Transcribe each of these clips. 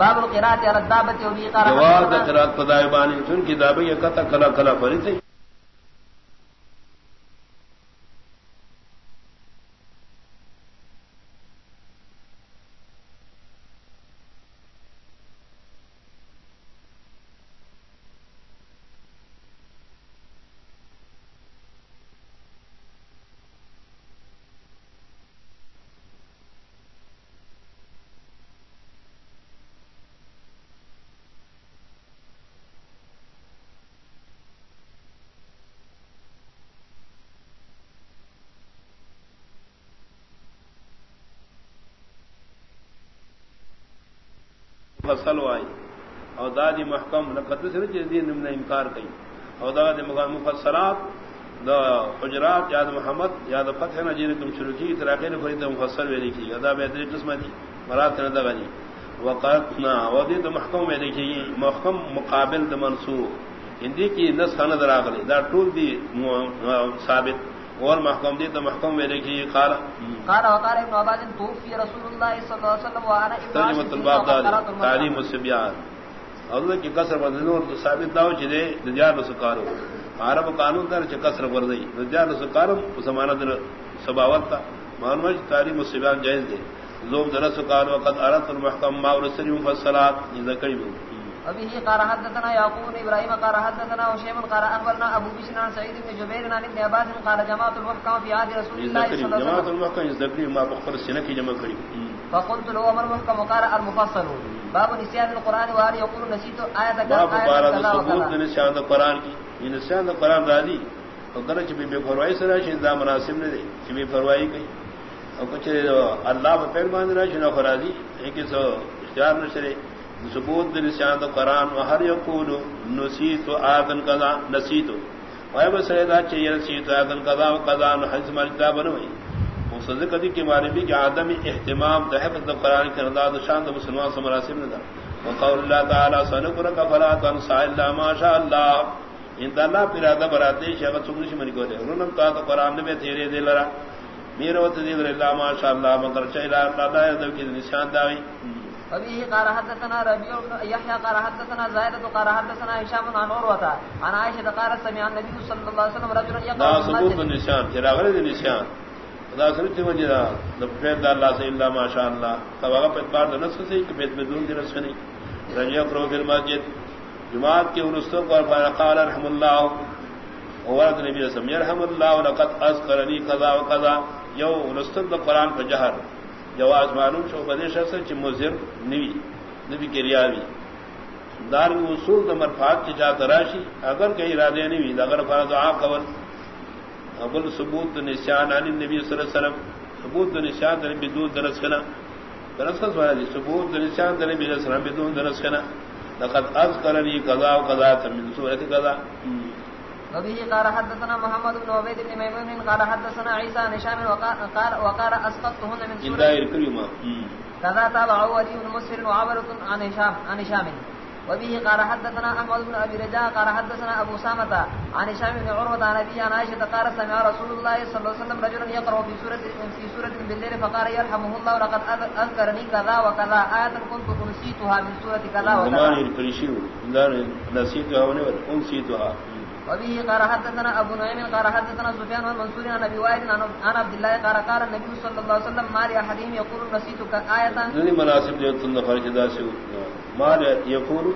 باب القراءة على الدابة جواب حدثنا- قرات پدایبانی چون کی دابه یک کتا کلا کلا فری تھی فصل وائی او دادی محکم لقد سر جدی نم نے انکار کئی۔ او دادی مقام مفصلات، دا حجرات یاد محمد یاد فتح نجیر تم شروع کی تراقین فرید مفصل وی لکھی ادا بہتری قسم دی مرات نہ دغنی وقتنا ودی تو محکم میں لکھی محکم مقابل د منصوب۔ ہندی کی نسخ نہ دراغلی دا طول دی ثابت۔ اور محکم دی تو محکم میں لکھی قال قال وقال ابن عباس توفي رسول الله صلى الله عليه وسلم وانا ابن ترجمہ الباب. تعلیم السبیان اور کسر بدنور تو ثابت داو چدے دجار سکارو عرب قانون در چ کسر وردی دجار سکارو زمانہ در سباوت تا معلوم ہے تعلیم السبیان جائز دے۔ زوم در سکارو وقد ارت المحکم ما ورسل مفصلات ذکر وبه قال حدثنا يعقوب بن ابراهيم قال حدثنا هشيم قال اخبرنا ابو بشر عن سعيد بن جبير عن ابن عباس قال جماعه المحكم في عهد رسول الله صلى الله عليه وسلم المحکم ذکر ما بخبر سنہ کی جمع کری۔ فقلت له وما المحكم قال المفصل باب نسيان القران وهل يقول نسيت ايه كذا باب كذا ثبوت دا قرآن کی۔ دا قرآن راضی۔ اور کرے چھ بے فروائی سرا دا مناسب نے دے چھ بے فروائی گئی اور کچھ اللہ پہ رہا چھ نہ خراضی ایک سو اختیار نہ ثبوت نشان دا قرآن و ہر یقول نسیت آدن قضا، نسیت وای بس دا چھ یہ نسیت آدن قضا و قضا نہ حج مردا بنوئی مصدق کدی کی معرفی کہ آدم اہتمام تحفظ دا قرآن کے رضا انداز شان دا مسلمان سے مناسب نہ دا وقول اللہ تعالی سنقرک فلا تنسى الا ما شاء الله ان اللہ پھر ادب براتے شیخ سنش من کو دے انہوں تا تو قران میں تیرے دل را میرے وت دل اللہ ما شاء اللہ، مگر چلا اللہ ادب کی نشان داوی۔ وبه قال حدثنا ربيع بن يحيى قال حدثنا زائدة قال حدثنا هشام عن عروة. عن عائشة قال سمع النبي صلى الله عليه وسلم رجلا في ثبوت المسجد. نشان چراغ دے نشان دا سرت وجہ دا پھر اللہ سے الا ما شاء اللہ تواغ پہ بار نس سے کہ بیت بدون دی رس نہیں. رجیا کرو فی المسجد. جماعت کے ورستوں پر قال رحم اللہ. اورد نبی رسم یرحم اللہ لقد اذکرنی قضا و قضا. یو ورستوں دا قرآن پر جہر. جواز معلوم شو بدیش سے چ مضر نبی نبی کے ریاوی دار اصول دا مرفات کی جا تراشی اگر کہیں ارادے نہیں ہوئی اگر فرض عام قبل ابل ثبوت نشان عن النبي صلی اللہ علیہ وسلم. ثبوت نشان در بدون درس کنا. درس کا سوال ہے ثبوت نشان در بدون درس کنا. لقد اذكرني قضاء وقضاء من سورة قضاء. وبه قال حدثنا محمد بن عبيد بن ميمون قال حدثنا عيسى هشام وقال وقال, اسقطتهن من کریما كذا تابع ولي بن مسهر وعبرة عن هشام عن هشام. وبه قال حدثنا احمد بن ابي رجاء قال حدثنا ابو سامة عن هشام بن عروة عن ابي عن عائشة قال سمع رسول الله صلى الله عليه وسلم رجلا يقرأ في سورة في سورة بالليل فقال يرحمه الله لقد اذكرني كذا وكذا. آية كنت انسيتها من سورة كذا وكذا. کریشیو دار وبه قال حدثنا ابو نعيم قال حدثنا سفيان عن منصور عن ابي وائل عن عبد الله قال قال النبي صلى الله عليه وسلم ما لاحدهم يقول نسيتك آية؟ نہیں مناسب جو تم خرچ دا سے مال یقول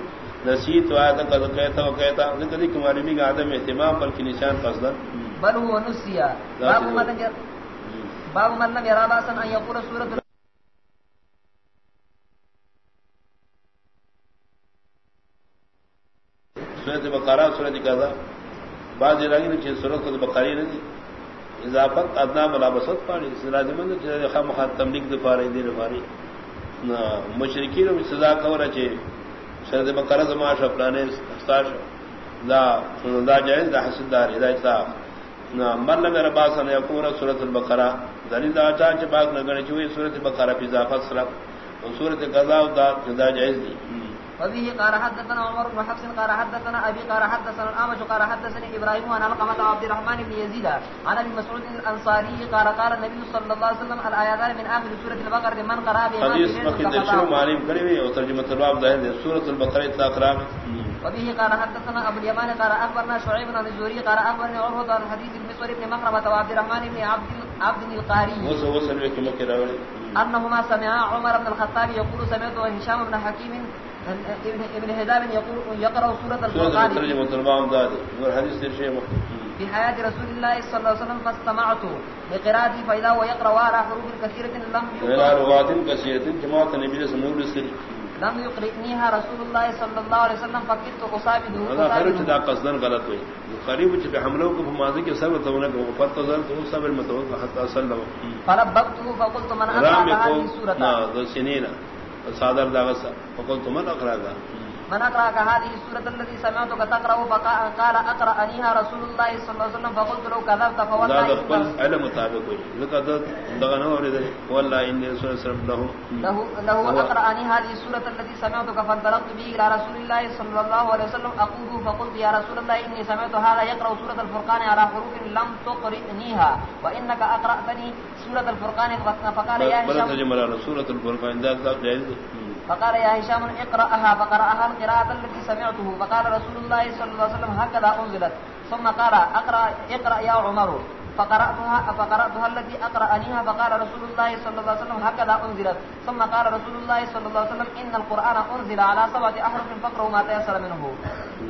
نسیت آیت قد کہتا و کہتا ذکر کہ معلومی کا عدم اہتمام پر کی نشان قصدا بل هو نسي باب من ير- باب من لم يرى باسا ان يقول سورة سورت بقرہ سورت قضا بعض لگی نے چھ سورت کو بقری دی اضافت، ادنا، ملابست پاڑی اس لازم نے خام خان تملیک دے پارے دے پارے نہ مشرکین میں سزا کورا چھ سورت بقرہ زما ش استاش دا دا جائز دا حسدار دا اصلاح نہ مل میرا باس نے پورا سورت البقرہ دلیل دا چا چ باغ نہ گنے چوی سورت بقرہ فی اضافت سرا اور سورت قضا دا دا جائز دی. وبه قال حدثنا عمر بن حفص قال حدثنا ابي قال حدثنا الامش قال حدثني ابراهيم عن علقمه عبد الرحمن بن يزيد عن ابي مسعود الانصاري قال قال النبي صلى الله عليه وسلم الايات من اخر سوره البقره لمن قرأ بها حدیث مقید شو معلوم کرے ہوئے اور ترجمہ الباب ظاہر ہے سورۃ البقرہ وبه قال حدثنا ابو اليمان قال اخبرنا شعيب بن الزهري قال اخبرني عروه عن حديث المسور بن مخرمه وعبد الرحمن بن عبد عبد القاري. وصل وصل راوي. انهما سمعا عمر بن الخطاب يقول سمعت هشام بن حكيم ابن يقول يقرا سوره سورۃ الفرقان. في حياه رسول الله صلى الله عليه وسلم فاستمعت لقراءته فاذا هو يقرا على حروف كثيره لم الى يقرأ روات كثيره جماعه النبي صلى الله عليه وسلم لم يقرئنيها رسول الله صلى الله عليه وسلم فكنت اصابه هذا خرج دا قصدن غلط ہوئی. قریب چ حملوں کو ماضی کے سب تو نہ فتزل تو صبر متوقع حتى سلم فلبقته فقلت من کو هذه السوره دو سنین صادر دا غصہ فقلت من اقرا من اقرا هذه السوره التي سمعتك تقرا فقال اقرا انها رسول الله صلى الله عليه وسلم فقلت له كذبت فوالله خپل علم مطابق. ہوئی لقد دغنا اور والله ان رسول الله صلى الله له. له اقرا اني هذه السوره التي سمعتك فانطلقت به الى رسول الله صلى الله عليه وسلم. اقول فقلت يا رسول الله اني سمعت هذا يقرا سوره الفرقان على حروف لم تقرئنيها وانك اقراتني سوره الفرقان. فقال يا هشام. سورۃ الفرقان. دا جائز. فقال يا هشام اقراها فقراها القراءه التي سمعته، فقال رسول الله صلى الله عليه وسلم هكذا انزلت ثم قال اقرا اقرا يا عمر. فقراتها فقراتها التي اقرانيها فقال رسول الله صلى الله عليه وسلم هكذا انزلت ثم قال رسول الله صلى الله عليه وسلم ان القران انزل على سبعه احرف فقروا ما تيسر منه.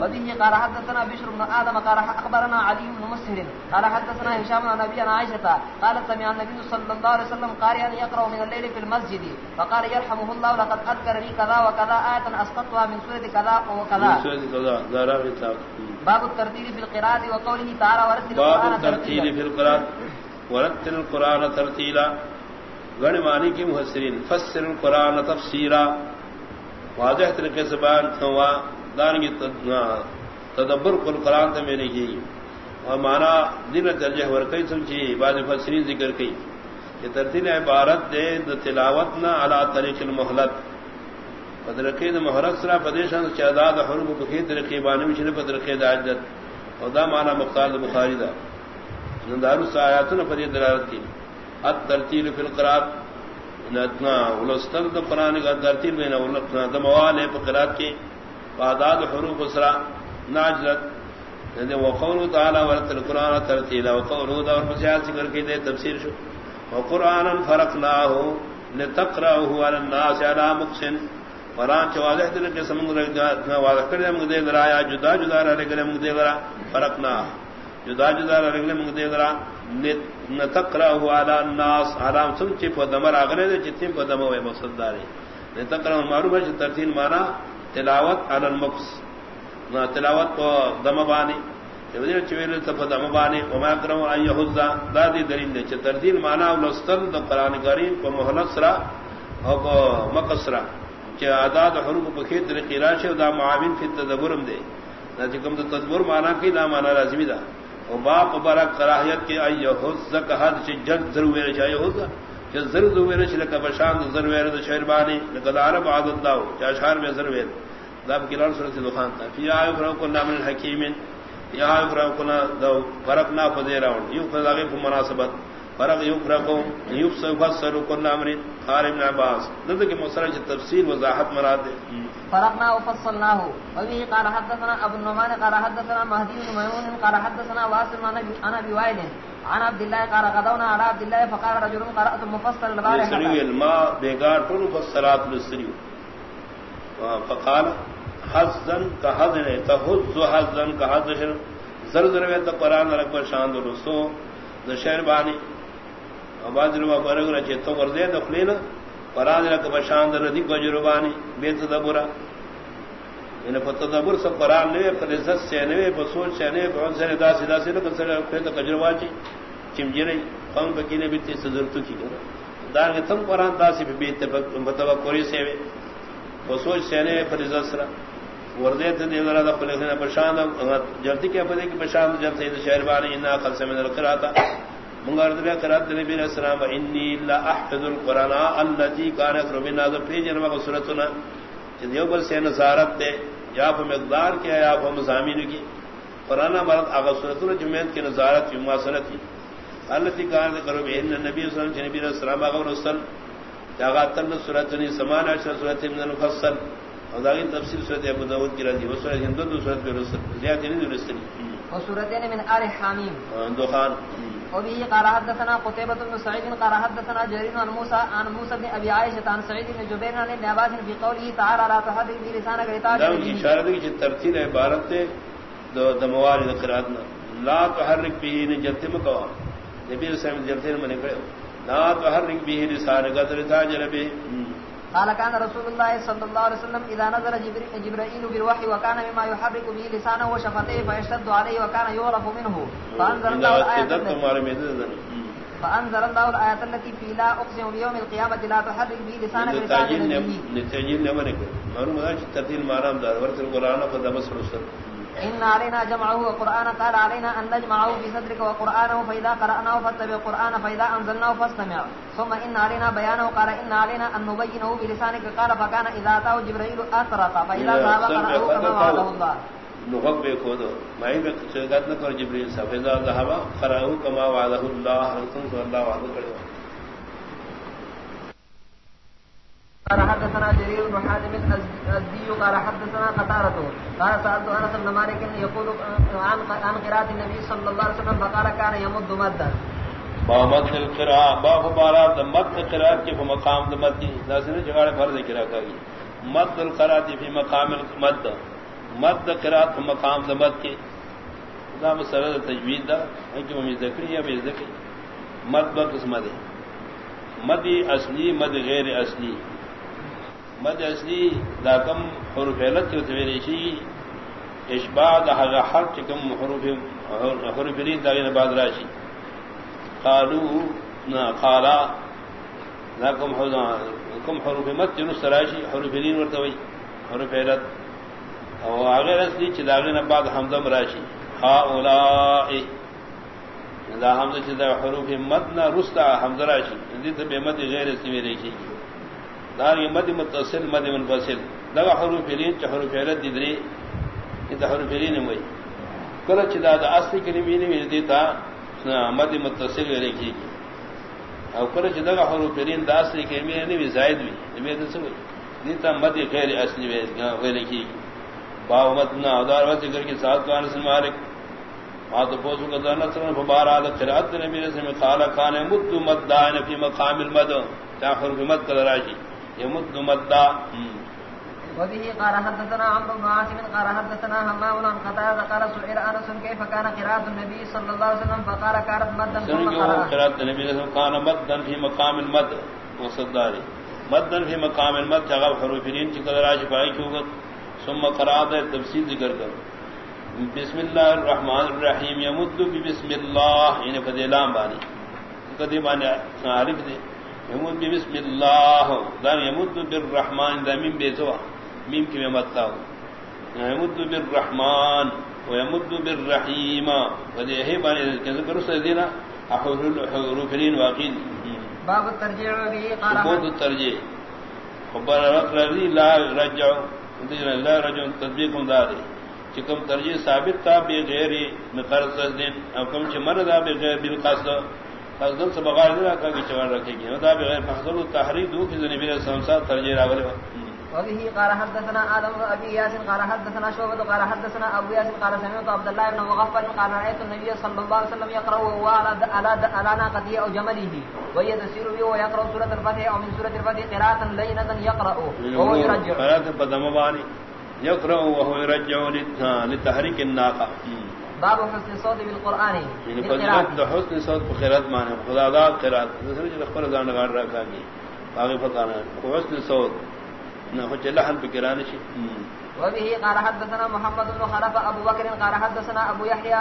وبه قال حدثنا بشر بن ادم قال اخبرنا علي بن مسهر قال حدثنا هشام عن ابي عائشه قالت سمع النبي صلى الله عليه وسلم قارئا يقرا من الليل في المسجد فقال يرحمه الله لقد اذكرني كذا وكذا ايه اسقطتها من سوره كذا وكذا سورۃ قضاء دارا کتاب باب الترتيب في القراءه وقوله تعالى ورتل باب القران الترتیل ترتيلا فی القرآن ورتل القرآن ترتیلا غنی معنی کی محسرین فسر القرآن تفسیرا واضح طریقے سے بیان ہوا دانگی تدبر کل قرآن تا میرے کی۔ اور معنی دن ترجح ورکی سمچی بعض فسرین ذکر کی یہ ترتیل عبارت دے دا تلاوتنا علا طریق المحلت۔ پدرقی دا محرت سرا پدیشان چاداد حروب بخی طریقی بانوی چنے پدرقی دا عجت۔ اور دا معنی مختار دا بخاری دا۔ دارو سایاتن پر دلالت کی۔ ات ترتیل فی القرات نتنا ولستر د قران کا ترتیل میں نہ د موال ہے قرات کی۔ اعداد حروف اسرا ناجلت. یعنی نے وہ تعالی ورتل قران ترتیلا. وقول دا اور بسیار ذکر کی دے تفسیر شو. وقرانا فرقناه لتقراه على الناس على مقسن. قران چواله دل کے سمندر کا واضح کر دے مگدے درایا جدا جدا رہ گئے مگدے درا فرقناه جدا جدا رگلے منگ دے گرا نتقرا ہوا علی الناس. حرام سن چ پدمر اگلے دے جتنی پدم ہوئے مقصد دارے. نتقرا معروف ہے ترتیل مانا تلاوت علی المقص نہ تلاوت کو دم بانی. یہ چویل تف دم بانی. وما کرم ان یحذا دادی دلیل دے چ ترتیل مانا ولستل د قران کریم کو محلت سرا او کو مقصرا کہ اعداد حروف بخیر طریقے راش دا معاون فی تدبرم دے. نہ کم تدبر مانا کی، دا مانا لازمی دا. باپ برا کراہیت کے آئی کا حد سے جگ ضرور چاہیے ہوگا کہ زر ضرور لکا بشان ضرور شہربانی لقد عرب عادت داو چا شہر میں زر داب دا بکلان صورت دخان تا. فی آئے فرق کلنا من الحکیمین یا آئے فرق کلنا دو فرقنا نا پذیرا یو فضاقی فمناسبت مناسبت. فرق یو فرق یو فسر کو نام خار ابن عباس. دد کے مسرج تفسیر وضاحت مراد دے فرقنا وفصلناه وبه قال حدثنا ابو النعمان قال حدثنا مهدي بن ميمون قال حدثنا ابي انا ابي وائل. عن عبد الله قال غدونا على عبد الله فقال رجل قرات المفصل البارحه لسری الماء بیگار ټول فسرات لسری فقال حزن كحزن تحز حزن كحزن زر زر وی ته قران رکھ شان رسو. د شعر بانی اواز رو برګ را چې تو ورده د خلینا قران رکھ در دی گجربانی بیت تدبر. یعنی ان فتدبر سب قران نے پر عزت سے نے پر سوچ سے نے پر سے دا سدا سے نہ کر تے گجروا چی چمجری قوم بکینے بیت سزرت کی دار کے تم قران داسی بیت متوکری سے وہ سوچ سے نے پر عزت سرا. وردے تے دے ذرا دا پلے نے پرشان جلدی کے پدے کی پرشان جب سے شہر بانی ان خل سے میں قراتا منگار دے قرات نبی علیہ السلام انی لا احفظ القران الذي كان يقرؤ بنا في جنب سورتنا دیو بل سے نصارت دے یا پا مقدار کیا یا پا مزامین کی۔ قرآن مرد آغا صورت الجمیت کی نظارت کی مواصلت کی۔ اللہ کار دے کرو بہن نبی صلی اللہ علیہ وسلم آغا رسل جاغا تن صورت نی سمان عشر صورت من المفصل۔ اور داغی تفصیل صورت ابو داود کی رضی ہندو دو صورت بے رسل زیادہ نہیں درستنی وسورتين من آل حاميم دخان وبه قال حدثنا قتيبة بن سعيد، قال حدثنا جرير عن موسى عن موسى بن ابي عائشة، عن سعيد بن جبير، عن ابن عباس في قوله تعالى لا تحرك بلسانك لتعجل به اشارہ کی ترتیب عبارت ہے، دو دموار ذکرات لا تحرك به نجت مکوا نبی صلی اللہ علیہ وسلم جلتے من کرے لا تحرك به لسانك لتعجل به قال كان رسول الله صلى الله عليه وسلم اذا نزل جبرائيل بالوحي وكان مما يحرك به لسانه وشفتيه فيشتد عليه وكان يغرف منه. فانزل الله الايه فانزل الله الايه التي في لا اقسم بيوم القيامه لا تحرك به لسانك لتعجل نبي معلوم ہے ترتیل مارام دار. ورت القران فدمس رسل ان علينا جمعه وقرانا قال علينا ان نجمعه في صدرك وقرانه فاذا قراناه فاتبع القران فاذا انزلناه فاستمع. ثم ان علينا بيانه قال ان علينا ان نبينه بلسانك قال فكان اذا اتاه جبريل اثرق فاذا ذهب قرانه كما وعده الله. نحق بے خود میں بھی شرکت نہ کر جبریل سفیدہ ذهب قرانه كما وعده الله. رسول الله وعده کرے قال حدثنا جرير بن حازم الازدي قال حدثنا قتارة قال سألت أنس بن مالك يقول عن عن قراءة النبي صلى الله عليه وسلم فقال كان يمد مدا. باب القراءة. باب بارات مد القراءة في مقام المد لازم جگہ فرض قراءة کی مد القراءة في مقام المد مد قراءة في مقام المد کی. دا مسئلہ تجوید دا. کہ وہ ذکری یا بے ذکری مد بقسم دے مد اصلی، مد غیر اصلی. مد اصلی دا کم حروف علت کی تویلی شی، اشباع دا حقا حرف چکم حروف حروف لین دا غیر بعد راشی۔ قالو، نا، قالا، دا کم کم حروف مد جنس راشی، حروف لین ورتوی حروف علت۔ او آغیر اصلی چی دا غیر بعد حمدم راشی۔ خاولائی دا حمد چی دا حروف مد نا رستا حمد راشی۔ دیتا بے مد غیر اصلی میرے شی۔ دار مد متصل، مد منفصل. لگا حروف لین چ حروف علت ددری انت حروف لین وئی کل چ دا اصلی کلمې نه وی دیتا مد متصل لکھی او کل چ دا حروف لین دا اصلی کلمې نه زائد وی دې څه وی دیتا مد غیر اصلی وی لکھی باو مت نہ ادار وت ذکر کے ساتھ کان سے مالک ما تو پوچھو کہ دانا سن فبار علی قرات نبی نے سے قال، کان مد مد دائن فی مقام المد. تاخر بمد کل راجی يمد مدا وبه قال حدثنا عمرو بن عاصم قال حدثنا همام عن قتادة قال سئل انس كيف كان قراءة النبي صلى الله عليه وسلم؟ فقال كانت مدا ثم قرأ قراءة النبي صلى الله عليه وسلم كان مدا في مقام المد. وصداري. مدا في مقام المد پائی چوگت ثم قراءة تفسیر ذکر کر بسم الله الرحمن بسم بانی قدیمانی عارف دے يمد بسم الله دار يمد بالرحمن دا ميم بيتوا ميم كي متا يمد بالرحمن ويمد بالرحيم ودي هي بني كذا برس دينا حروف لين واقيل باب الترجيع به قال باب الترجيع خبر رقري لا رجع. لا رجع تطبيق داري چکم ترجیح ثابت تھا بغیر مقرض دین او کم چ مرد بغیر بالقصد. فضل سے بغیر نہ کہ چوار رکھے گی۔ ہوتا بغیر فضل التحریر دو کی نبی علیہ السلام ترجیح راغلے وبه قال حدثنا آدم أبي ياسين قال حدثنا شعبة قال حدثنا أبو ياسين قال سمعت عبد الله بن مغفل قال رأيت النبي صلى الله عليه وسلم يقرأ وهو على ناقته أو جمله وهي تسير به ويقرأ سورة الفتح أو من سورة الفتح قراءة لينة يقرأ وهو يرجع. قراءة بدمباني يقرأ وهو يرجع لتحريك الناقة. باب حسن صوت بالقران یعنی فضیلت حسن صوت بخیرات معنی خدا داد قرات دوسرے جو خبر زان گاڑ رکھا گی باقی نہ حسن صوت نہ ہو چلا ہن بکران شی. وبه قال حدثنا محمد بن خلف ابو بكر قال حدثنا ابو يحيى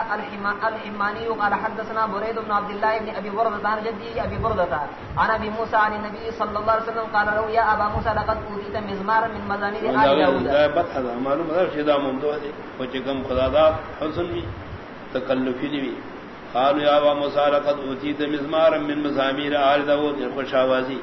الحماني قال حدثنا بريد بن عبد الله بن ابي برده عن جدي ابي برده عن ابي موسى عن النبي صلى الله عليه وسلم قال له يا ابا موسى لقد اوتيت مزمارا من مزامير ال داوود هذا معلوم هذا شيء ممدوح دي وجكم خدا دا حسن تکلفی دی قالوا يا ابا موسى لقد اوتيت مزمارا من مزامير آل داود خوش آوازی.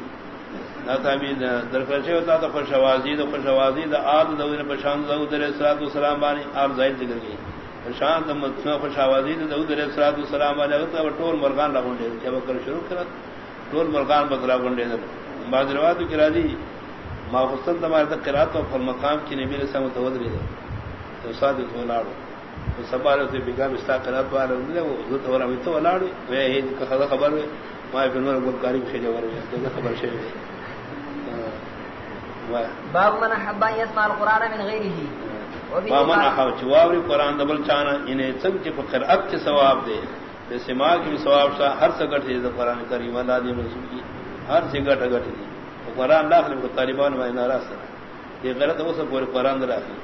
درکرشے ہوتا تو خوشوازی تو خوشوازی دا آد دو دن پرشان دو در اسرات السلام بانی آپ ظاہر ذکر گئی. پرشان دا خوشوازی دو در اسرات السلام بانی اگر تو ٹول مرغان لا گنڈے جب کر شروع کرا؟ ٹول مرغان بکرا گنڈے در بعض روایت کرا دی ما حسن تمہارے تک کرا تو مقام کی نبی رسام تو ود تو ساتھ تو لاڑو تو سبارے سے بگا مستا کرا تو آرے وہ حضرت ورا میں تو لاڑو وہ خبر ہے۔ ما پھر نور گلکاری سے جو خبر سے باب من حب ان يسمع القران من غيره ومن حب جواب القران دبل چانا۔ انہیں سب کے قرات کے ثواب دے۔ جیسے ماں کی ثواب سا ہر سگٹ ہے قران کریم اللہ دی رسول کی۔ ہر سگٹ گٹ دی قران داخل کو طالبان میں ناراض یہ غلط ہو سب قران داخل۔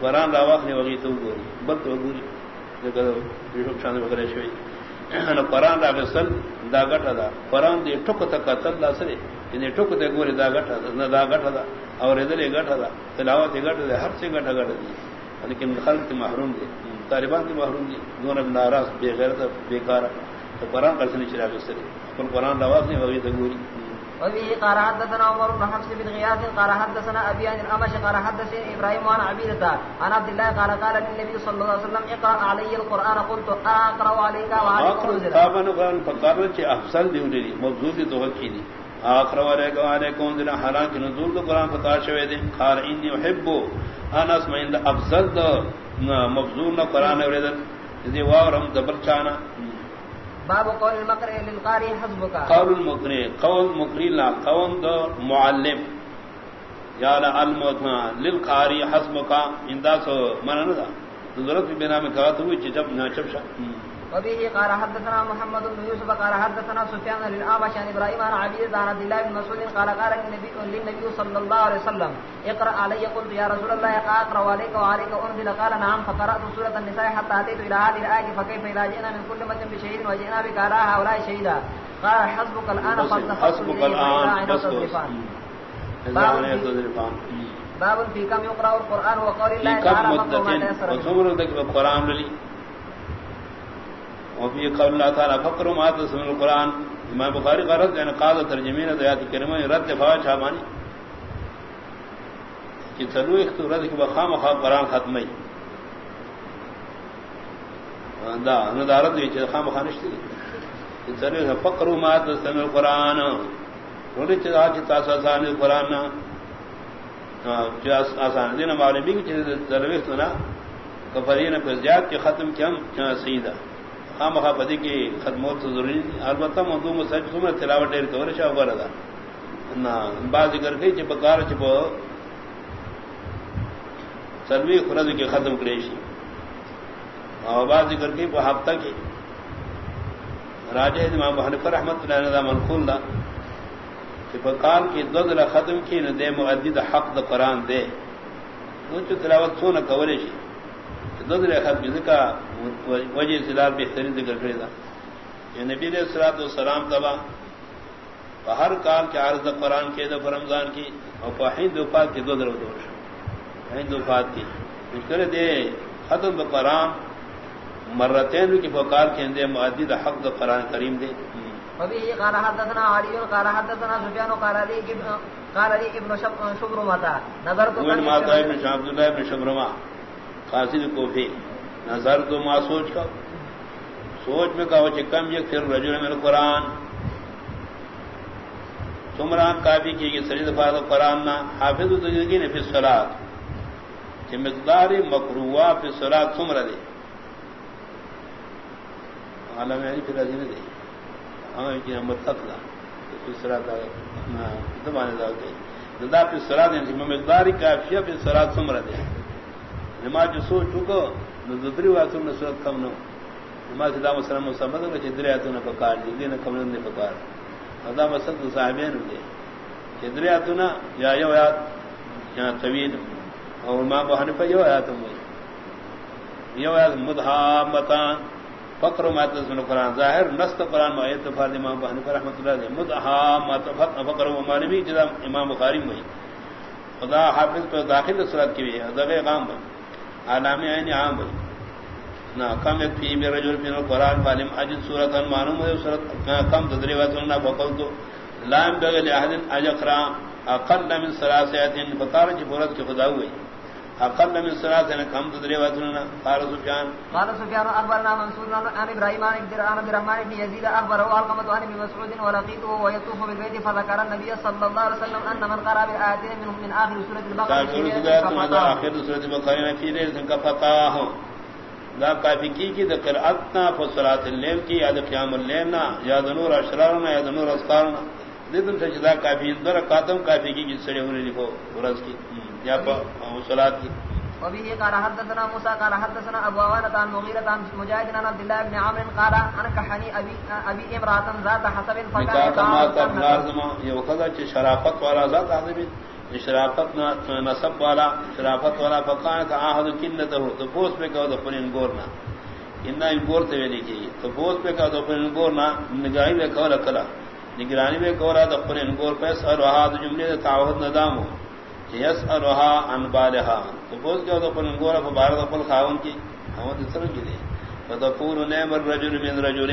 قران لا واخ نے وگی تو گوری بل تو شان وغیرہ شوی قرآن را سل دا گٹا دا قرآن دی ٹھک تک تل دا سرے یعنی ٹھک تے گورے دا گٹا دا دا گٹا دا اور ادھر گٹا دا تلاوت گٹا دا ہر سے گٹا گٹا دی لیکن خلق تی محروم دی طالبان تی محروم دی دون اب ناراض بے غیرت بیکار تو قرآن کر سنی چرا سرے اپن قرآن لاواز نہیں وغیرہ گوری وبه قال حدثنا عمر بن حفص بن غياث قال حدثنا ابي عن الامش قال حدثني ابراهيم عن عبيدة عن عبد الله قال قال النبي صلى الله عليه وسلم اقرا علي القران قلت اقرا عليك وعليك انزل قال قال فقال چ افضل دی ودی موجود دی تو کی دی اقرا عليك وعليك انزل حالانکہ نزول قران پتا شوی دی قال اني احب انا اسمع افضل مبذول قران اوریدل دی واورم دبر چانا باب قول المقرئ للقارئ حسبك قول المقرئ، قول مقرئ لا، قول دو معلم. یا لعلمتنا للقارئ حسبك انداس منن دا ضرورت بنا میں کہا تو جب نہ چپ چپشا وبه قال حدثنا محمد بن يوسف قال حدثنا سفيان للأعمش عن إبراهيم عن عبيد عن عبد الله بن مسعود قال قال النبي للنبي صلى الله عليه وسلم اقرأ علي قلت يا رسول الله اقرأ عليك وعليك أنزل قال نعم فقرأت سورة النساء حتى أتيت إلى هذه الآية فكيف إذا جئنا من كل مجن بشهيد وجئنا بك على هؤلاء شهيدا قال حسبك الآن حسبك الآن باب في كم يقرأ القرآن وقول الله تعالى مقوما تيسر القرآن للي وفي قول الله تعالى فقر ما تسمع القرآن. امام بخاری کا رد یعنی قاض ترجمین دیات کریمہ رد دفاع شامانی کہ چلو اختو رد کی بخام خواب قرآن ختمی دا ندارت دی چل خام خانشتی کہ چلو فقر ما تسمع القرآن. روڑی چل آج تاس آسان القرآن جو آسان دین معلومی کی چلو اختو نا کفرین پر زیاد کی ختم کیم سیدہ خام خا پدی کی خدمت ضروری البتہ موضوع مسجد سمر تلاوت ڈیر تو رشا غرض نہ بعض ذکر گئی کہ بکار چپ سروی خرد کے ختم کریشی اور بعض ذکر کی وہ ہفتہ کی راجہ امام حنیفہ رحمۃ اللہ علیہ منقول دا کہ بکار کی دو ذرا ختم کی نہ دے معدد حق دا قرآن دے تو تلاوت سو نہ کوریشی ددر ختم کا وجہ سلال بہترین ذکر کرے گا۔ یہ نبی علیہ السلاط و سلام تبا ہر کال کے عارض قرآن کے دف رمضان کی اور ہند وفات کی دو در دوش ہند وفات کی۔ کرے دے ختم قرآن مرتین کی بکار کے اندے معدد حق قرآن کریم دے۔ وبه قال حدثنا علي قال حدثنا سفيان قال لي قال لي ابن شبرمة نظرت ابن شبرمة قاصد کو بھی نظر تو ماں سوچ کا۔ سوچ میں کہو کم یہ پھر رجل میں قرآن سمران کافی کی سرید فاد قرآن نہ حافظ تجرگی نے پھر سلاد کہ مقدار مکروا پھر سلاد سمر دے۔ عالم یعنی پھر ادھی دے۔ ہمیں کی نمبر تک دا۔ پھر سلاد دمانے دا دے۔ دا پھر سلاد مقدار کافی پھر سلاد سمر دے۔ نماز جو سوچ چکو۔ نو ددری واتو نہ سورت کم نو. نماز دا مسلم مسمد نہ چدری اتو نہ پکار دی دین کم نہ پکار ادا مسد صاحبین دے چدری اتو نہ یا یو یاد یا طویل اور ما بہن پہ یو یاد تم یو یاد مدھامتان فقر ما تسن قرآن. ظاہر نست قرآن ما اتفاق امام بہن پر رحمت اللہ دے مدھامت فقر و مانوی جدا امام بخاری میں خدا حافظ پر داخل صورت کی ہے، دغه غام بھائی عالمی عین عام. بھائی نہ کم ایک فی میرا جو من القران عالم اجد صورت معلوم ہے صورت کم تدری وات نہ بقول تو لائم بغل احد اجقرا اقل من ثلاثه بکار جی بورت کی خدا ہوئی اقل من ثلاثه کم تدری واتنا قال سفيان. قال سفيان اخبرنا منصور عن ابراهيم عن عبد الرحمن بن يزيد اخبره علقمه عن ابن مسعود ولقيته ويطوف بالبيت فذكر النبي صلى الله عليه وسلم ان من قرأ بالايتين من من اخر سوره البقره اخر سوره البقره في ليله كفتاه لا کافی کی کی ذکر اتنا فصلات اللیل کی یا قیام اللیل نہ یا نور اشرارنا یا نور اسقارنا لیکن سجدہ کافی در قاتم کافی کی جس سے ہونے لکھو ورز کی یا صلات کی۔ وبه قال حدثنا موسى قال حدثنا ابو عوانة عن مغيرة عن مجاهد عن عبد الله بن عمرو قال انا كحني ابي ابي امراه ذات حسب فكان ما قد لازم يوقظ شرافت والا ذات عظيم شرافت نصب والا شرافت والا فقان کا آہد کنت ہو تو پوس پہ کہو تو پھر انگورنا انا انگور تو لکھی تو پوس پہ کہو تو پھر انگورنا نگاہی میں کہو لکلا نگرانی میں کہو رہا تو پھر انگور پیس اور وہاں تو جملے تعاہد ندام ہو یس اور وہا ان بالحا تو پوس کہو تو پھر انگور اب بارہ خاون کی ہم تو کی دے. فتقول نعم الرجل من رجل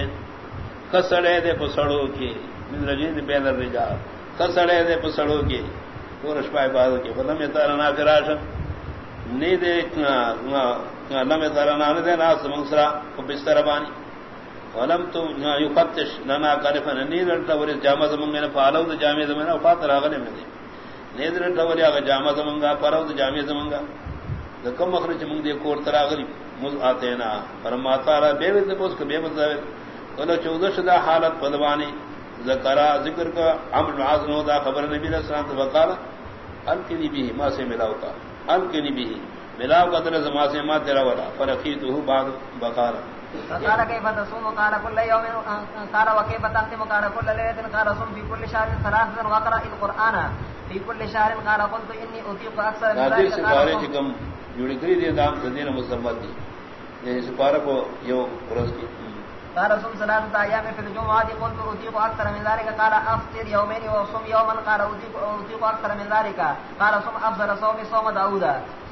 کسڑے دے پسڑو کی، من رجل بین الرجال کسڑے دے پسڑو کی پورش پائے باد کے فلم تارنا فراش نی دے لم تارنا نہ دے ناس منسرا بستر بانی. ولم تو یفتش لنا قرفن نی رٹ ور جامع زمنگا فالو د جامع زمنگا فاتر اگلے میں دے نی رٹ ور یا جامع زمنگا پرو د جامع زمنگا د کم مخرج من دے کور تر اگلی مز آتے نا۔ فرما تعالی بے ود پوس کے بے مطلب ولا 14 شدہ حالت پدوانی۔ ذکر ذکر کا امر معاذ نو دا خبر نبی علیہ السلام تو وقال ان کے بھی ما سے ملاو کا۔ ان کے بھی ملاو کا در زما سے ما تیرا والا فرقیتہ بعد بقال قال كيف تصوم؟ قال كل يوم قال وكيف تختم قال كل ليله قال صم في كل شهر ثلاثه وقرا القران في كل شهر قال قلت اني اطيق اكثر من ذلك قال كم جوڑی کری دے دام دین مسلمان دی. یہ سپارہ کو یو قرض کی. قال صم ثلاثة أيام في الجمعة قلت أطيق أكثر من ذلك. قال، أفطر يومين وصم يوما. قال، أطيق أكثر من ذلك. قال، صم أفضل صوم صوم داود.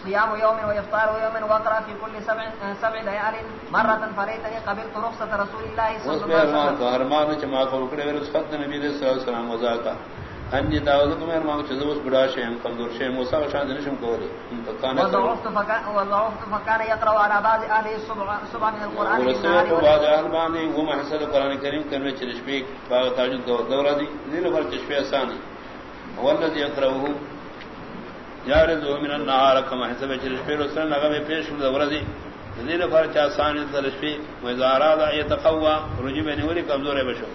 صيام يوم وإفطار يوم وقرأ في كل سبع سبع ليال مرة فريتني قبلت رخصة رسول الله صلى الله عليه وسلم. هرمان چما کو کڑے ورسخت نبی صلی اللہ علیہ وسلم وذاکا انجی داود کو میں مانگ چیز اس بڑا شے کمزور شے موسی شان نشم کو دے فکان وضعفت فكان وضعفت فكان يقرا على بعض اهل الصبح صبح من القران ورسول بعض اهل قران کریم کرنے پہ باغ تاج دورہ دی دل پر چشپے آسانی والذي يقرأه يارد من النهار كما حسب پہ رسول لگا میں پیش دورہ دی دل پر چاسانی چلش پہ وزارات يتقوى رجب نوری کمزور ہے بشو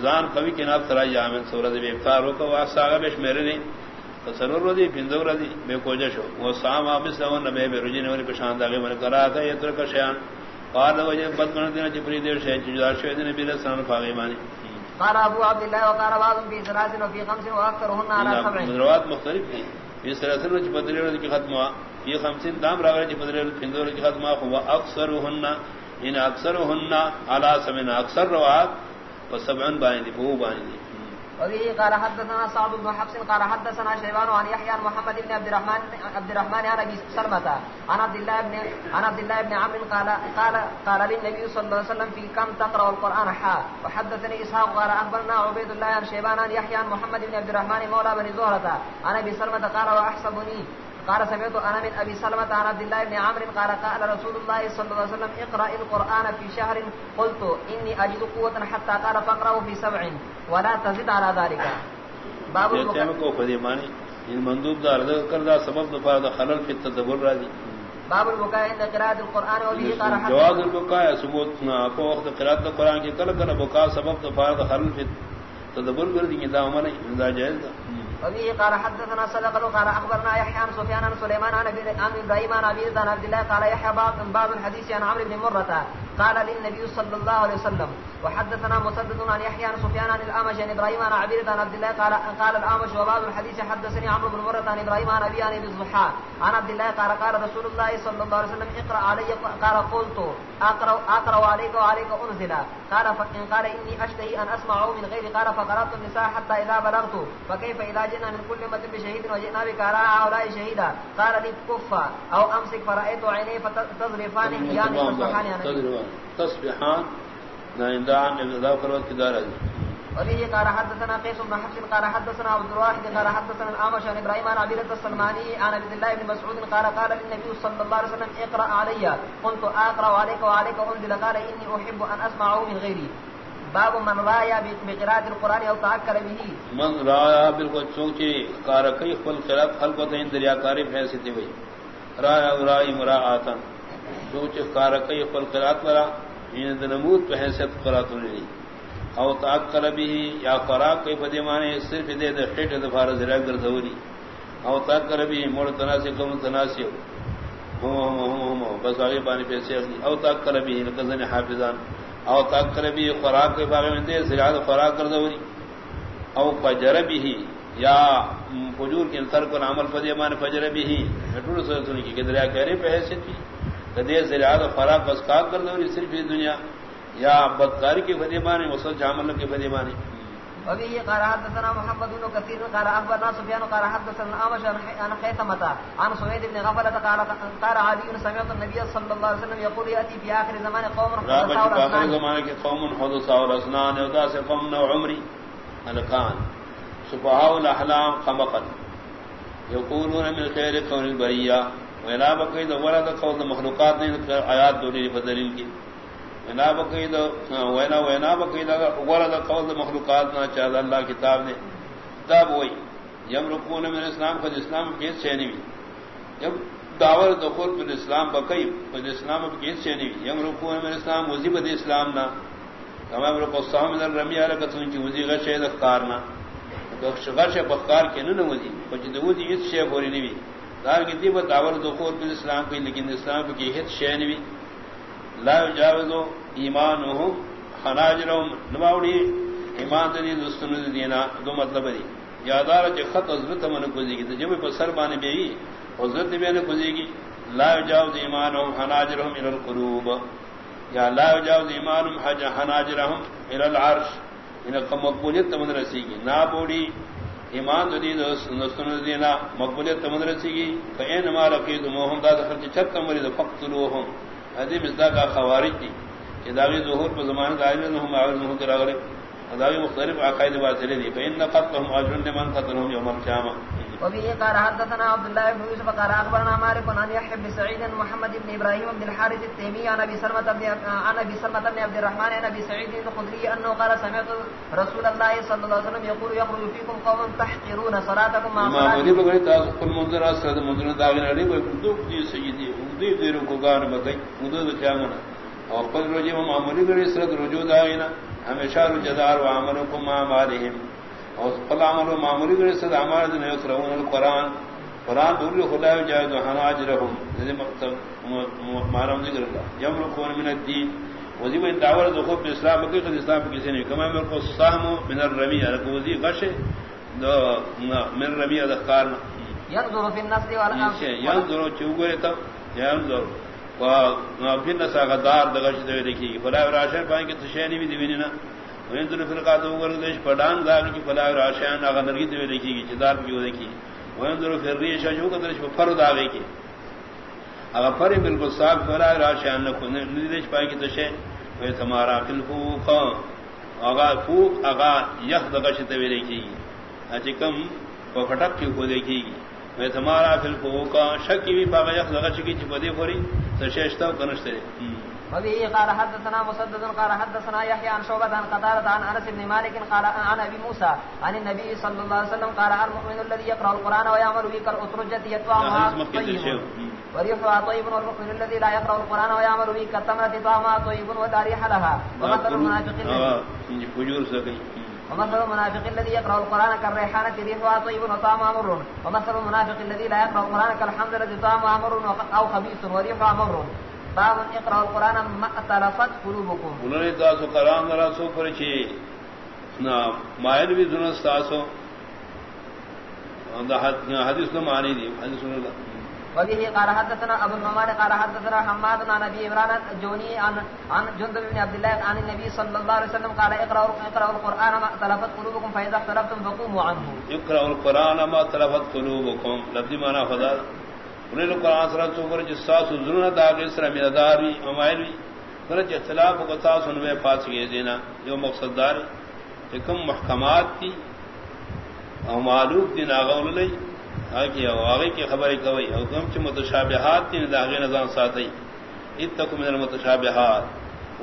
زان قوی کے ناب ترائی جامن سورت بے افطار ہو کو ساگا بیش میرے نہیں تو سرور ردی پندو ردی بے کوجش ہو وہ سام آبس لہو نبے بے رجی نے پشان داغے من کرا تھا یہ ترک شیان. قال وجہ بد من دینا جبری دیر شے جدا شے دین بیر سان فاغی مانی قال ابو عبد الله وقال بعض في ثلاث وفي خمس واكثرهن على سبع روات مختلف ہیں اس طرح سے بدلے ردی کی ختمہ یہ خمسین دام راغے جی بدلے ردی ردی کی ختمہ ہوا اکثرهن ان اکثرهن على سبع اکثر روات وسبعن باندې بو باندې وبه قال حدثنا صعب بن حفص، قال حدثنا شيبان عن يحيى عن محمد بن عبد الرحمن عبد الرحمن عن ابي سلمة، عن عبد الله بن عن عبد الله بن عمرو قال قال قال للنبي صلى الله عليه وسلم في كم تقرا القران حا وحدثني اسحاق قال اخبرنا عبيد الله عن شيبان عن يحيى عن محمد بن عبد الرحمن مولى بن زهرة، عن ابي سلمة قال واحسبني قال سمعت انا من ابي سلمة عن عبد الله بن عمرو قال قال رسول الله صلى الله عليه وسلم اقرا القران في شهر قلت اني اجد قوه حتى قال فاقرأوا في سبع ولا تزد على ذلك. باب ان مندوب دا رضا کردہ سبب دفار دا خلل فی التدبر را دی باب البكاء عند قراءة القرآن وبه قال حدث جواز البكاء ثبوت کو وقت قراءة القرآن کی کل کل بکا سبب دفار دا خلل فی تدبر کر دی دا امانی دا جائز دا وبه قال حدثنا سلق قال اخبرنا يحيى عن سفيان عن سليمان عن ابي ابراهيم عن ابي ذر عبد الله قال يحيى باب باب الحديث عن عمرو بن مرة. قال للنبي صلى الله عليه وسلم وحدثنا مسدد عن يحيى عن سفيان عن الاعمش عن ابراهيم عن عبيد عن عبد الله قال قال الاعمش وبعض الحديث حدثني عمرو بن مرة عن ابراهيم عن ابي عن الضحى عن عبد الله قال قال رسول الله صلى الله عليه وسلم اقرا علي قال قلت اقرا اقرا عليك وعليك انزل قال فان قال اني اشتهي ان اسمع من غير قال فقرات النساء حتى اذا بلغت فكيف اذا جئنا من كل امه بشهيد وجئنا بك على هؤلاء شهيدا؟ قال لي كف او امسك فرايت عيني فتظرفان حيان تصبحان تصبحان. نائندان ابتدا کروت کی دار وبه قال حدثنا قيس بن حفص قال حدثنا عبد الواحد قال حدثنا الأعمش عن إبراهيم عن عبيدة السلماني عن عبد الله بن مسعود قال قال للنبي صلى الله عليه وسلم اقرأ علي قلت أقرأ عليك وعليك أنزل قال إني أحب أن أسمعه من غيري باب من رایا بقراءة القرآن او تأكل به. من رایا بالکل چونکہ کارکی خل خلاف خلق و تین دریا کاری پھیسی تھی ہوئی رایا رائی مرا آتا چونکہ کارکی خل خلاف یعنی نمود پہ حیثیت قرآت نہیں او تاکل بھی یا خوراک کوئی پدی مانے صرف دے دے خیٹ دفار ذرا گردوری او تاکل بھی موڑ تناسی کم تناسی بس آگے پانی پیسے او تاکل بھی نقضن حافظان. او تاکل بھی خوراک کوئی باغے میں دے زیادہ خوراک گردوری او فجر بھی یا فجور کے انتر کو عمل پدی مانے فجر بھی ٹوڑ سنی کی کہ کہہ رہے پہ حیثیت بھی دے زیادہ خوراک بس کاک گردوری صرف دنیا. یا بدکاری کی فدی مانی وسط جامل کی فدی مانی وبه قال حدثنا محمد بن كثير قال اخبرنا سفيان قال حدثنا اعمش عن خيثمة عن سويد بن غفلة قال قال عدي سمعت النبي صلى الله عليه وسلم يقول ياتي في اخر زمان قوم حدثاء اخر زمان کے قوم حدثاء الاسنان ودا سے قوم نو عمري الکان. سفهاء الاحلام خمقت. يقولون من خير قول البريه وینا ولا بقيد ولد قول المخلوقات آیات دولی بدلیل کی۔ وینا بکئی بقید وینا وینا بقید غرض قول مخلوقات نہ چاہتا اللہ کتاب نے کتاب وہی یم رکون من اسلام خود اسلام کی سینی بھی جب دعوت دخول پر اسلام بقی خود اسلام کی سینی بھی یم رکون من اسلام وزیبت اسلام نہ تمام رکو سام من الرمی علی کتن کی وزی غش اخکار نہ بخار کے نہ وزی۔ کچھ دو دی اس شے بوری نہیں دار کی دیبت دعوت دخول پر اسلام کی لیکن اسلام کی ہت شے نہیں لا يجاوز ایمانهم حناجرهم نماوڑی ایمان دی دوستن دینا دو مطلب دی یادار چ خط حضرت من کوزی کی جب پر سر بانے بی حضرت میں نے کوزی کی لا يجاوز ایمانهم حناجرهم الى القلوب. یا لا يجاوز ایمانهم حج حناجرهم الى العرش. ان کا مقبولیت من رسی کی نا ایمان دو دین سنن دینا مقبولیت من رسی کی فین ما لقید موہم دا دخل خرچ چت مرید فقتلوهم ادی مزدا کا خوارج دی، کہ داوی ظہور پر زمان کا علم ہم عالم ہوں کرا گرے اداوی مختلف عقائد واصلے دی فإن قتلهم اجر لمن قتلهم یوم القیامہ. وبه قال حدثنا عبد الله بن يوسف قال اخبرنا مالك عن يحيى بن سعيد محمد بن ابراهيم بن الحارث التيمي عن ابي سلمة بن عن ابي سلمة بن عبد الرحمن عن ابي سعيد الخدري انه قال سمعت رسول الله صلى الله عليه وسلم يقول يخرج فيكم قوم تحقرون صلاتكم مع ما بغيت كل منذر اسد منذر داغن علي ويقول دي سيدي ودي ديرو کو گان مگئی مدد قیامنا اور قل رجی معمولی سرت رجوع داغنا ہمیشہ رجدار و ما مالهم اور فلا عمل و معمولی گری سرت عمل دین یقرؤون القران قران دور خدا جائے تو حناجرهم ذی مقصد معلوم ذکر اللہ یمرقون من الدین. وظیفہ دعوت دخول اسلام کی خود اسلام کسی نہیں. کما میرے کو سام من الرمی الکوزی غش دو من الرمی ذکر ينظر في النصر والامر ينظر چوغے تو ينظر پھر نسا کا دار دغش دے دیکھی فلا راشن پائیں کہ تشینی بھی دیوینی نا. ویندر فرقات وگر دیش پڑان دار کی فلا راشن اگر نرگی دے دیکھی کی چدار کی دیکھی ویندر پھر ریش جو کا درش فرد آگے کی. اگر پر بالکل صاف فلا راشن نہ کو دیش پائیں کہ تشے. وہ تمہارا فل فوق اگا فوق اگا یخ دغش دے دیکھی اچکم کو پھٹک کی کو دیکھی گی. میں تمہارا فل کا شک بھی پاگا یخ لگا چکی چی پدی پوری سشیشتا کنشتے وبه قال حدثنا مسدد قال حدثنا يحيى عن شعبة عن قتادة عن أنس بن مالك قال عن أبي موسى عن النبي صلى الله عليه وسلم قال المؤمن الذي يقرأ القرآن ويعمل به كالأترجة يتوامها طيب. وريحها طيب والمؤمن الذي لا يقرأ القرآن ويعمل به كالتمرة يتوامها طيب ولا ريح لها. ومثل المنافقين ومثل المنافق الذي يقرأ القرآن كالريحانة ريحها طيب وطعمها مر. ومثل المنافق الذي لا يقرأ القرآن كالحمدلة طعمها مر أو خبيث وريحها مر. باب اقرأ القرآن ما تلفت قلوبكم. انہوں نے تاسو قرآن ذرا سو فرچی نا مائل بھی دنس تاسو حدیث نہ معنی دی حدیث اللہ وبه قال حدثنا ابو النعمان قال حدثنا حماد عن ابي عمران الجوني عن عن جندب بن عبد الله عن النبي صلى الله عليه وسلم قال اقرأوا اقرأوا القرآن ما تلفت قلوبكم فإذا اختلفتم فقوموا عنه. اقرأوا القرآن ما تلفت قلوبكم لفظ معنى خدا انہیں القرآن سرا چوکر جس ساس ضرور داغ سرا میرا دار بھی امائل بھی۔ سرچ اختلاف کو ساس ان میں پاس گئے دینا جو مقصد دار کم محکمات تھی معلوم دین آغاول لئی آگی او کی خبری کوئی۔ او کم چی متشابہات تین داغی نظام ساتھی۔ اتکو من المتشابہات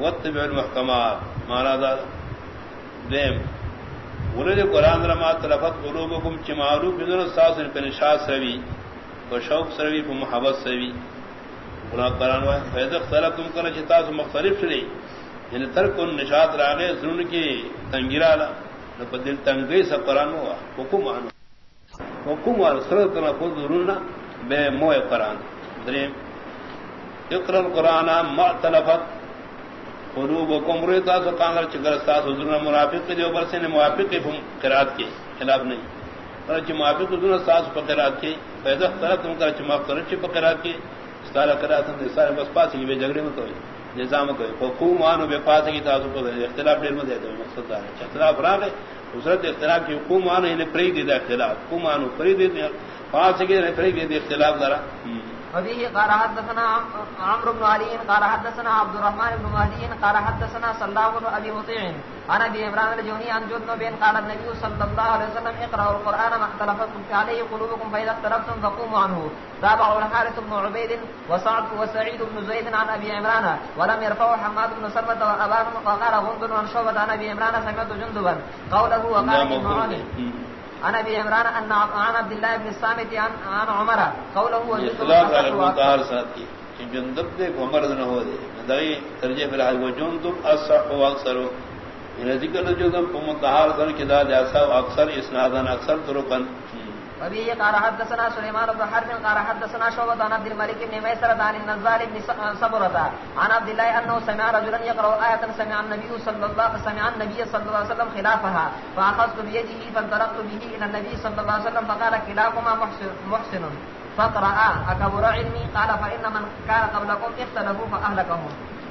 واتبع المحکمات۔ مانا دا دیم۔ ولد قرآن رما تلفت قلوبکم چی معلوم بدن ساس پر نشاط سروی و شوق سروی پر محبت سروی قرآن قرآن واحد فیض اختلف تم کرنا چی تاس مختلف شلی یعنی ترک ان نشاط راگے ظلم کی تنگیرالا دل تنگئی سا قرآن ہوا حکم آنا حکم آنا سرد کرنا خود ضرورنا بے موئے قرآن. دریم. اقرا القرآن معتلفت قلوبکم. رویتا سو کانگر چکر استاس حضورنا مرافق کے دیو برسے نے موافق کے قرآت کے خلاف نہیں پرچ موافق حضورنا استاس پر قرآت کے فیضا اختلف تم کرچ معاف کرچ پر قرآت کے ستارہ قرآت سارے بس پاس کی بے میں کوئی نظام کو حکوم آنو بے پاس کی تاسو کو اختلاف دیر میں دے دو مقصد دار ہے اچھا، اختلاف راہ ہے حضرت اختلاف کی حکوم آنو پری دی اختلاف۔ حکوم آنو پری دی پاس کی پری دی اختلاف دارا وبه قال حدثنا عمرو بن علي قال حدثنا عبد الرحمن بن مهدي قال حدثنا صلاح بن ابي مطيع انا ابي ابراهيم الجوني عن جد بن قال النبي صلى الله عليه وسلم اقرأوا القرآن ما اختلفتم عليه قلوبكم فإذا اختلفتم فقوموا عنه. تابعوا الحارث بن عبيد وسعد وسعيد بن زيد عن ابي عمران ولم يرفعوا حماد بن سلمة وابان وقال غنب عن شعبة عن ابي عمران سمعت جندبا. قوله وقال ابن عن ابي عمران ان عن عبد الله بن الصامت عن عمر. قوله اختلاف على المطهر ساتي جندب دے عمر نہ ہو دے. دای ترجمہ فی الحال وجندب اصح واكثر ان ذکر جو دم مطهر کر کے دا جیسا اکثر اسنادن اکثر طرقن وبه قال حدثنا سليمان بن حرب قال حدثنا شعبة عن عبد الملك بن ميسرة عن النزال بن صبرة عن عبد الله أنه سمع رجلا يقرأ آية سمع النبي صلى الله سمع النبي صلى الله عليه وسلم خلافها فأخذت بيده فانطلقت به إلى النبي صلى الله عليه وسلم فقال كلاكما محسن, محسن. فقرأ أكبر علمي؟ قال فإن من كان قبلكم اختلفوا فأهلكهم.